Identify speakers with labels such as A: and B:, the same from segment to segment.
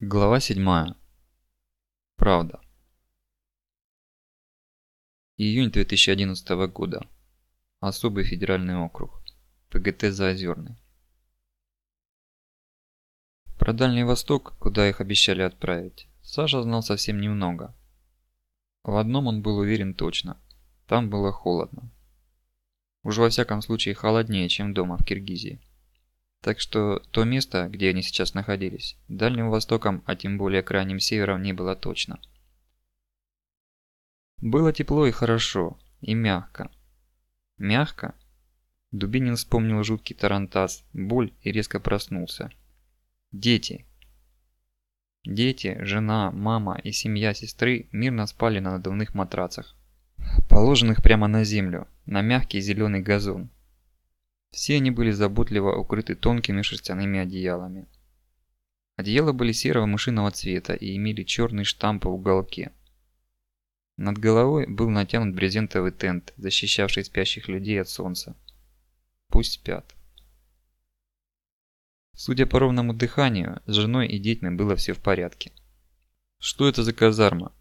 A: Глава 7. Правда. Июнь 2011 года. Особый федеральный округ. ПГТ Заозерный. Про Дальний Восток, куда их обещали отправить, Саша знал совсем немного. В одном он был уверен точно. Там было холодно. Уж во всяком случае холоднее, чем дома в Киргизии. Так что то место, где они сейчас находились, Дальним Востоком, а тем более Крайним Севером не было точно. Было тепло и хорошо, и мягко. Мягко? Дубинин вспомнил жуткий тарантас, боль и резко проснулся. Дети. Дети, жена, мама и семья сестры мирно спали на надувных матрацах, положенных прямо на землю, на мягкий зеленый газон. Все они были заботливо укрыты тонкими шерстяными одеялами. Одеяла были серого мышиного цвета и имели черный штамп в уголке. Над головой был натянут брезентовый тент, защищавший спящих людей от солнца. Пусть спят. Судя по ровному дыханию, с женой и детьми было все в порядке. Что это за казарма?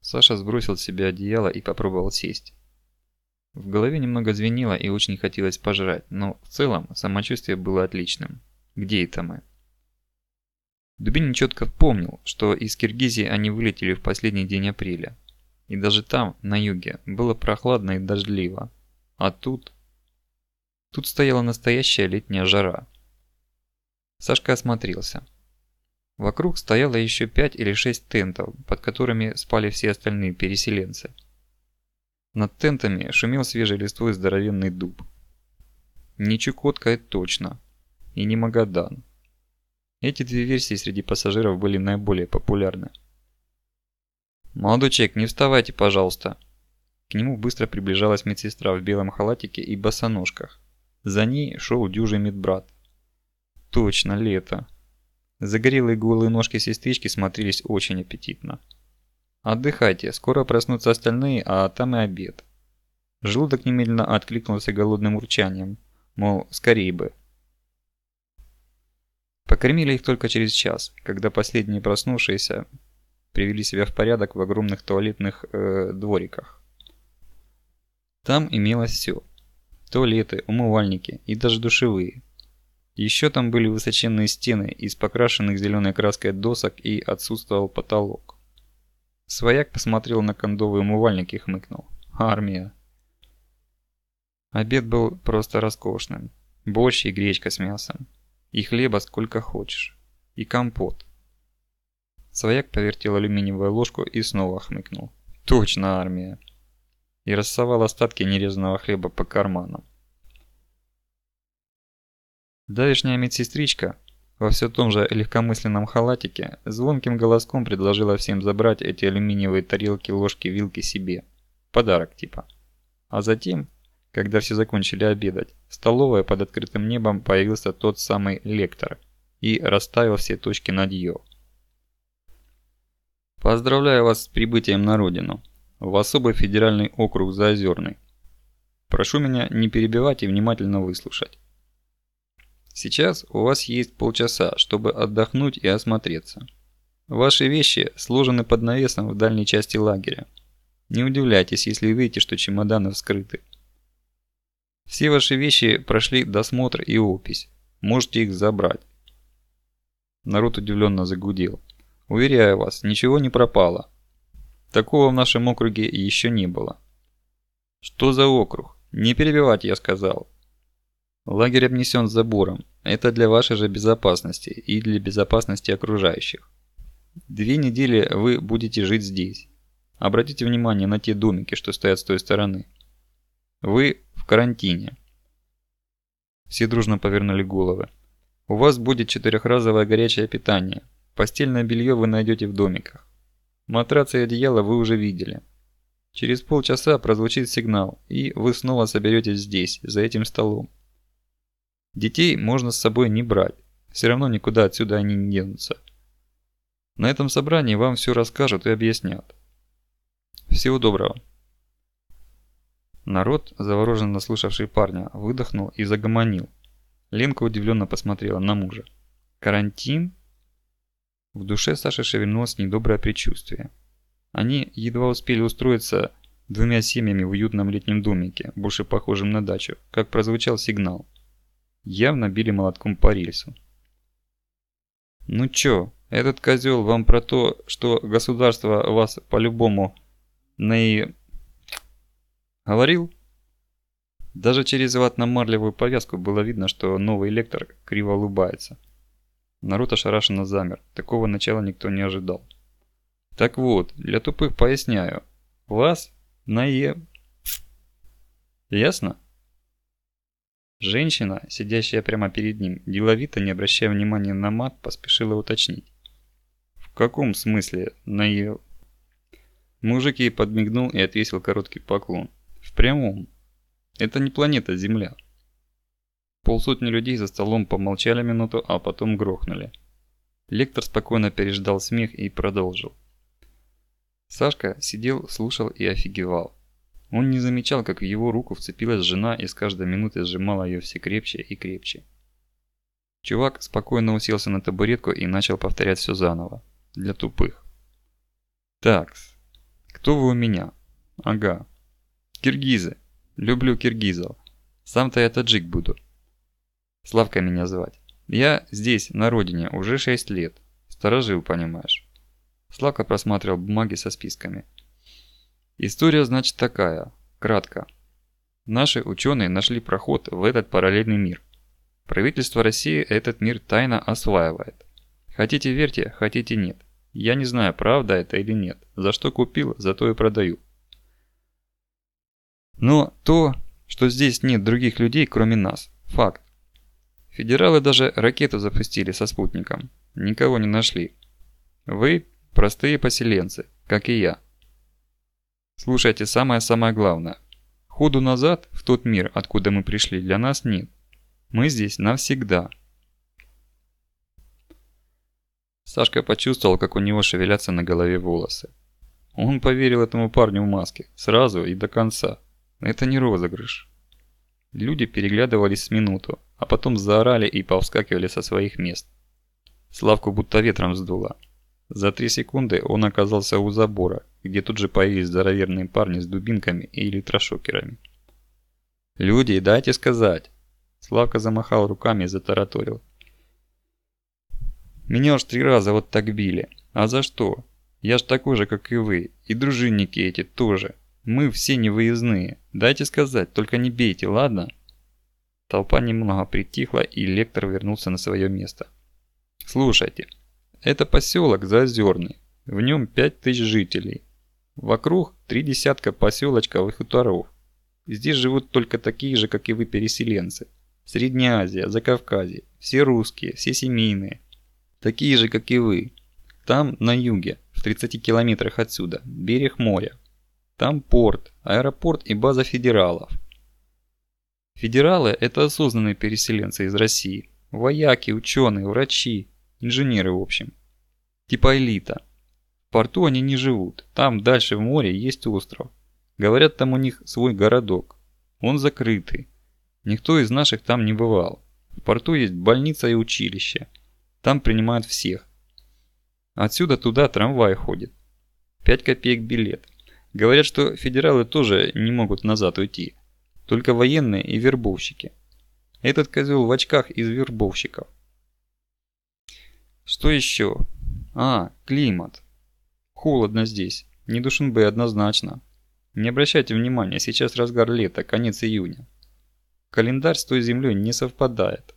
A: Саша сбросил с себя одеяло и попробовал сесть. В голове немного звенело и очень хотелось пожрать, но в целом самочувствие было отличным. Где это мы? Дубинин четко помнил, что из Киргизии они вылетели в последний день апреля. И даже там, на юге, было прохладно и дождливо. А тут... Тут стояла настоящая летняя жара. Сашка осмотрелся. Вокруг стояло еще пять или шесть тентов, под которыми спали все остальные переселенцы. Над тентами шумел свежей листвой здоровенный дуб. Не Чукотка это точно. И не Магадан. Эти две версии среди пассажиров были наиболее популярны. «Молодой человек, не вставайте, пожалуйста!» К нему быстро приближалась медсестра в белом халатике и босоножках. За ней шел дюжий медбрат. Точно, лето. Загорелые голые ножки сестрички смотрелись очень аппетитно. Отдыхайте, скоро проснутся остальные, а там и обед. Желудок немедленно откликнулся голодным урчанием, мол, скорей бы. Покормили их только через час, когда последние проснувшиеся привели себя в порядок в огромных туалетных э, двориках. Там имелось все. Туалеты, умывальники и даже душевые. Еще там были высоченные стены из покрашенных зеленой краской досок и отсутствовал потолок. Свояк посмотрел на кондовый умывальник и хмыкнул. Армия. Обед был просто роскошным. Борщ и гречка с мясом. И хлеба сколько хочешь. И компот. Свояк повертел алюминиевую ложку и снова хмыкнул. Точно армия. И рассовал остатки нерезанного хлеба по карманам. Давешняя медсестричка, во все том же легкомысленном халатике, звонким голоском предложила всем забрать эти алюминиевые тарелки, ложки, вилки себе. Подарок типа. А затем, когда все закончили обедать, в столовой под открытым небом появился тот самый лектор и расставил все точки над «ё». Поздравляю вас с прибытием на родину, в особый федеральный округ Заозерный. Прошу меня не перебивать и внимательно выслушать. Сейчас у вас есть полчаса, чтобы отдохнуть и осмотреться. Ваши вещи сложены под навесом в дальней части лагеря. Не удивляйтесь, если видите, что чемоданы вскрыты. Все ваши вещи прошли досмотр и опись. Можете их забрать. Народ удивленно загудел. Уверяю вас, ничего не пропало. Такого в нашем округе еще не было. Что за округ? Не перебивать, я сказал. Лагерь обнесен забором. Это для вашей же безопасности и для безопасности окружающих. Две недели вы будете жить здесь. Обратите внимание на те домики, что стоят с той стороны. Вы в карантине. Все дружно повернули головы. У вас будет четырехразовое горячее питание. Постельное белье вы найдете в домиках. Матрацы и одеяло вы уже видели. Через полчаса прозвучит сигнал, и вы снова соберетесь здесь, за этим столом. Детей можно с собой не брать, все равно никуда отсюда они не денутся. На этом собрании вам все расскажут и объяснят. Всего доброго. Народ, завороженно слушавший парня, выдохнул и загомонил. Ленка удивленно посмотрела на мужа. «Карантин?» В душе Саши шевельнулось недоброе предчувствие. Они едва успели устроиться двумя семьями в уютном летнем домике, больше похожем на дачу, как прозвучал сигнал. Явно били молотком по рельсу. «Ну чё, этот козел вам про то, что государство вас по-любому на говорил?» Даже через ватно-марлевую повязку было видно, что новый лектор криво улыбается. Народ ошарашенно замер. Такого начала никто не ожидал. Так вот, для тупых поясняю. Вас на Е... Ясно? Женщина, сидящая прямо перед ним, деловито, не обращая внимания на мат, поспешила уточнить. В каком смысле на Е... Мужик ей подмигнул и отвесил короткий поклон. В прямом. Это не планета Земля. Полсотни людей за столом помолчали минуту, а потом грохнули. Лектор спокойно переждал смех и продолжил. Сашка сидел, слушал и офигевал. Он не замечал, как в его руку вцепилась жена и с каждой минутой сжимала ее все крепче и крепче. Чувак спокойно уселся на табуретку и начал повторять все заново. Для тупых. Так, кто вы у меня? Ага. Киргизы. Люблю киргизов. Сам-то я таджик буду. Славка меня звать. Я здесь, на родине, уже 6 лет. Сторожил, понимаешь. Славка просматривал бумаги со списками. История, значит, такая. Кратко. Наши ученые нашли проход в этот параллельный мир. Правительство России этот мир тайно осваивает. Хотите верьте, хотите нет. Я не знаю, правда это или нет. За что купил, за то и продаю. Но то, что здесь нет других людей, кроме нас, факт. Федералы даже ракету запустили со спутником. Никого не нашли. Вы простые поселенцы, как и я. Слушайте, самое-самое главное. Ходу назад, в тот мир, откуда мы пришли, для нас нет. Мы здесь навсегда. Сашка почувствовал, как у него шевелятся на голове волосы. Он поверил этому парню в маске, сразу и до конца. Это не розыгрыш. Люди переглядывались с минуту, а потом заорали и повскакивали со своих мест. Славку будто ветром сдуло. За три секунды он оказался у забора, где тут же появились здоровенные парни с дубинками и электрошокерами. «Люди, дайте сказать!» Славка замахал руками и затараторил. «Меня уж три раза вот так били. А за что? Я ж такой же, как и вы. И дружинники эти тоже. Мы все невыездные. Дайте сказать, только не бейте, ладно?» Толпа немного притихла, и лектор вернулся на свое место. «Слушайте, это поселок Заозерный. В нем пять тысяч жителей. Вокруг три десятка поселочков и хуторов. Здесь живут только такие же, как и вы, переселенцы. Средняя Азия, Закавказье. Все русские, все семейные. Такие же, как и вы. Там, на юге, в 30 километрах отсюда, берег моря. Там порт, аэропорт и база федералов. Федералы – это осознанные переселенцы из России. Вояки, ученые, врачи, инженеры в общем. Типа элита. В порту они не живут. Там, дальше в море, есть остров. Говорят, там у них свой городок. Он закрытый. Никто из наших там не бывал. В порту есть больница и училище. Там принимают всех. Отсюда туда трамвай ходит. 5 копеек билет. Говорят, что федералы тоже не могут назад уйти. Только военные и вербовщики. Этот козел в очках из вербовщиков. Что еще? А, климат. Холодно здесь. Не Душанбе однозначно. Не обращайте внимания, сейчас разгар лета, конец июня. Календарь с той землей не совпадает.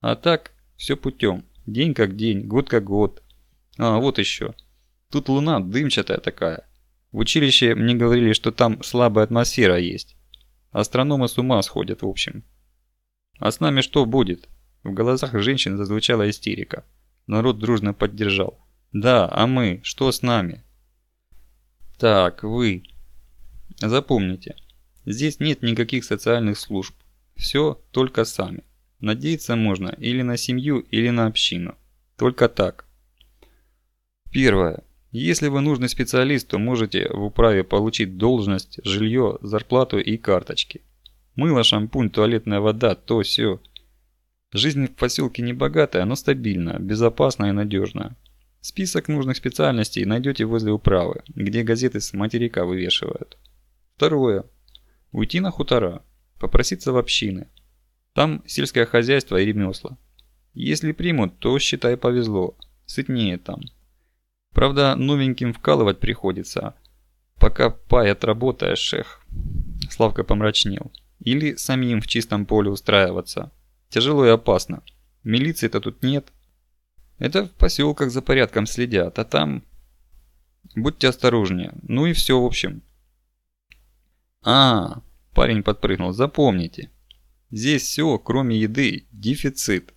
A: А так, все путем. День как день, год как год. А, вот еще. Тут луна дымчатая такая. В училище мне говорили, что там слабая атмосфера есть. Астрономы с ума сходят, в общем. А с нами что будет? В глазах женщин зазвучала истерика. Народ дружно поддержал. Да, а мы? Что с нами? Так, вы. Запомните, здесь нет никаких социальных служб. Все только сами. Надеяться можно или на семью, или на общину. Только так. Первое. Если вы нужный специалист, то можете в управе получить должность, жилье, зарплату и карточки. Мыло, шампунь, туалетная вода, то все. Жизнь в поселке не богатая, но стабильная, безопасная и надежная. Список нужных специальностей найдете возле управы, где газеты с материка вывешивают. Второе. Уйти на хутора, попроситься в общины. Там сельское хозяйство и ремесла. Если примут, то считай повезло, сытнее там. Правда, новеньким вкалывать приходится, пока пай отработаешь, шех. Славка помрачнел. Или самим в чистом поле устраиваться. Тяжело и опасно. Милиции-то тут нет. Это в поселках за порядком следят, а там... Будьте осторожнее. Ну и все в общем. А, парень подпрыгнул, запомните. Здесь все, кроме еды, дефицит.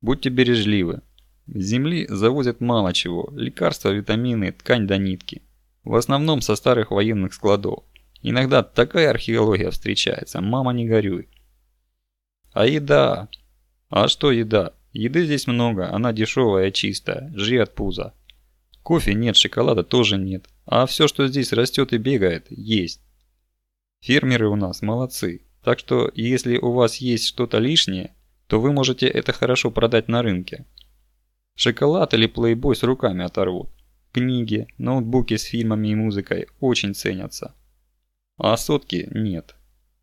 A: Будьте бережливы. С земли завозят мало чего. Лекарства, витамины, ткань до нитки. В основном со старых военных складов. Иногда такая археология встречается, мама не горюй. А еда? А что еда? Еды здесь много, она дешевая, чистая, жри от пуза. Кофе нет, шоколада тоже нет. А все, что здесь растет и бегает, есть. Фермеры у нас молодцы. Так что, если у вас есть что-то лишнее, то вы можете это хорошо продать на рынке. Шоколад или плейбой с руками оторвут. Книги, ноутбуки с фильмами и музыкой очень ценятся. А сотки нет.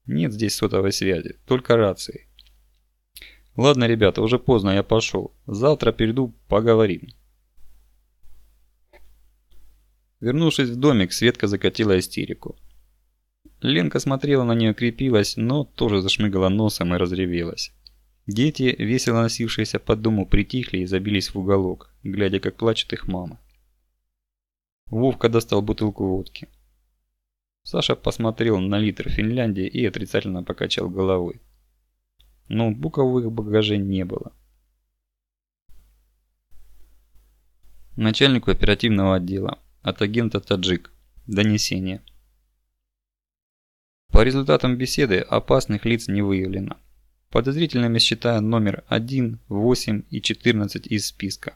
A: Нет здесь сотовой связи, только рации. Ладно, ребята, уже поздно, я пошел. Завтра перейду, поговорим. Вернувшись в домик, Светка закатила истерику. Ленка смотрела на нее, крепилась, но тоже зашмыгала носом и разревелась. Дети, весело носившиеся по дому, притихли и забились в уголок, глядя, как плачет их мама. Вовка достал бутылку водки. Саша посмотрел на литр Финляндии и отрицательно покачал головой. Ноутбуков в их багаже не было. Начальнику оперативного отдела от агента Таджик. Донесение. По результатам беседы опасных лиц не выявлено. Подозрительными считаю номер 1, 8 и 14 из списка.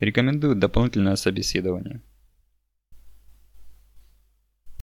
A: Рекомендую дополнительное собеседование.